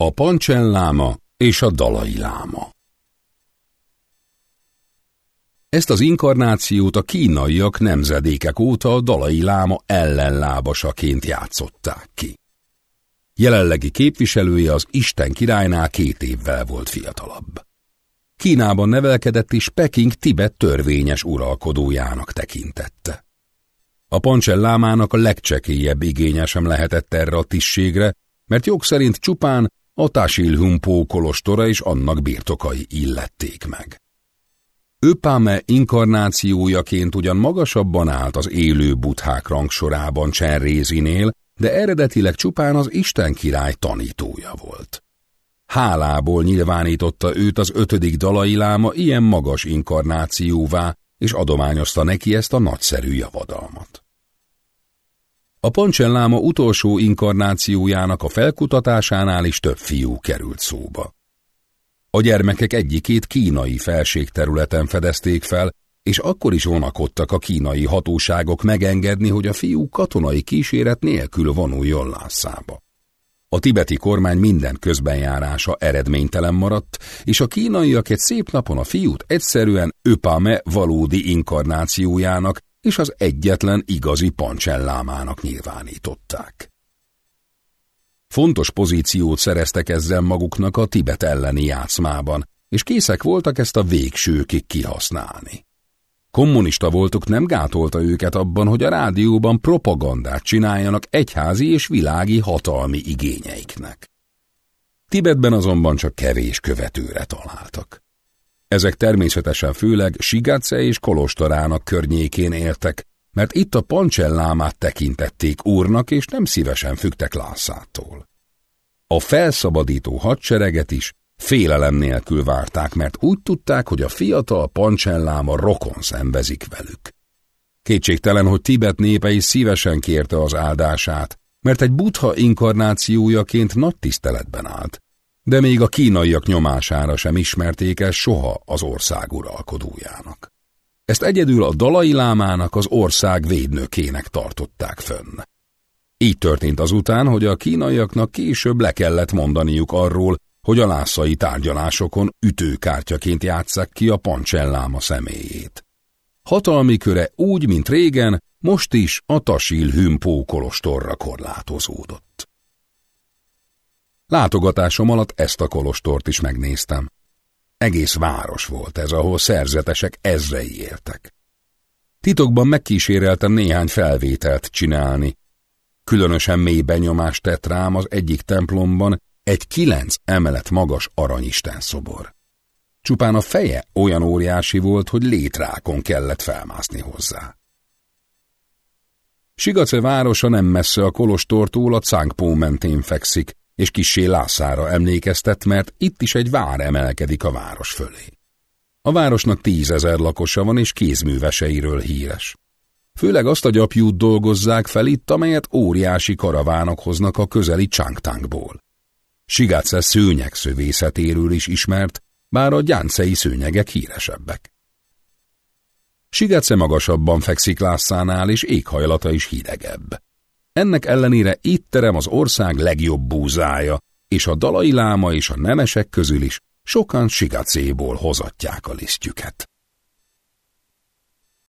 A Pancselláma és a Dalai Láma Ezt az inkarnációt a kínaiak nemzedékek óta a Dalai Láma ellenlábasaként játszották ki. Jelenlegi képviselője az Isten királynál két évvel volt fiatalabb. Kínában nevelkedett és Peking Tibet törvényes uralkodójának tekintette. A Pancsellámának a legcsekélyebb igénye sem lehetett erre a tisztségre, mert jog szerint csupán a Tasilhumpó kolostora és annak birtokai illették meg. Öpáme inkarnációjaként ugyan magasabban állt az élő buthák rangsorában Csenrézinél, de eredetileg csupán az Isten király tanítója volt. Hálából nyilvánította őt az ötödik dalai láma ilyen magas inkarnációvá, és adományozta neki ezt a nagyszerű javadalmat. A Pancselláma utolsó inkarnációjának a felkutatásánál is több fiú került szóba. A gyermekek egyikét kínai felségterületen fedezték fel, és akkor is vonakodtak a kínai hatóságok megengedni, hogy a fiú katonai kíséret nélkül vonuljon Lászába. A tibeti kormány minden közbenjárása eredménytelen maradt, és a kínaiak egy szép napon a fiút egyszerűen Öpame valódi inkarnációjának és az egyetlen igazi pancsellámának nyilvánították. Fontos pozíciót szereztek ezzel maguknak a Tibet elleni játszmában, és készek voltak ezt a végsőkig kihasználni. Kommunista voltuk nem gátolta őket abban, hogy a rádióban propagandát csináljanak egyházi és világi hatalmi igényeiknek. Tibetben azonban csak kevés követőre találtak. Ezek természetesen főleg Sigace és Kolostorának környékén éltek, mert itt a pancsellámát tekintették úrnak, és nem szívesen fügtek Lászától. A felszabadító hadsereget is Félelem nélkül várták, mert úgy tudták, hogy a fiatal pancselláma rokon szenvezik velük. Kétségtelen, hogy Tibet népe is szívesen kérte az áldását, mert egy buddha inkarnációjaként nagy tiszteletben állt, de még a kínaiak nyomására sem ismerték el soha az ország uralkodójának. Ezt egyedül a dalai lámának az ország védnökének tartották fönn. Így történt azután, hogy a kínaiaknak később le kellett mondaniuk arról, hogy a lászai tárgyalásokon ütőkártyaként játsszák ki a pancselláma személyét. Hatalmi köre úgy, mint régen, most is a Tasil Hümpó kolostorra korlátozódott. Látogatásom alatt ezt a kolostort is megnéztem. Egész város volt ez, ahol szerzetesek ezrei éltek. Titokban megkíséreltem néhány felvételt csinálni. Különösen mély benyomást tett rám az egyik templomban egy kilenc emelet magas aranyisten szobor. Csupán a feje olyan óriási volt, hogy létrákon kellett felmászni hozzá. Sigace városa nem messze a kolostortól a Cángpó mentén fekszik, és kissé Lászára emlékeztet, mert itt is egy vár emelkedik a város fölé. A városnak tízezer lakosa van, és kézműveseiről híres. Főleg azt a gyapjút dolgozzák fel itt, amelyet óriási karavánok hoznak a közeli Csangtangból. Sigáce szőnyeg szövészetéről is ismert, bár a gyáncei szőnyegek híresebbek. Sigáce magasabban fekszik Lászánál, és éghajlata is hidegebb. Ennek ellenére itt terem az ország legjobb búzája, és a dalai láma és a nemesek közül is sokan Sigacéból hozatják a lisztjüket.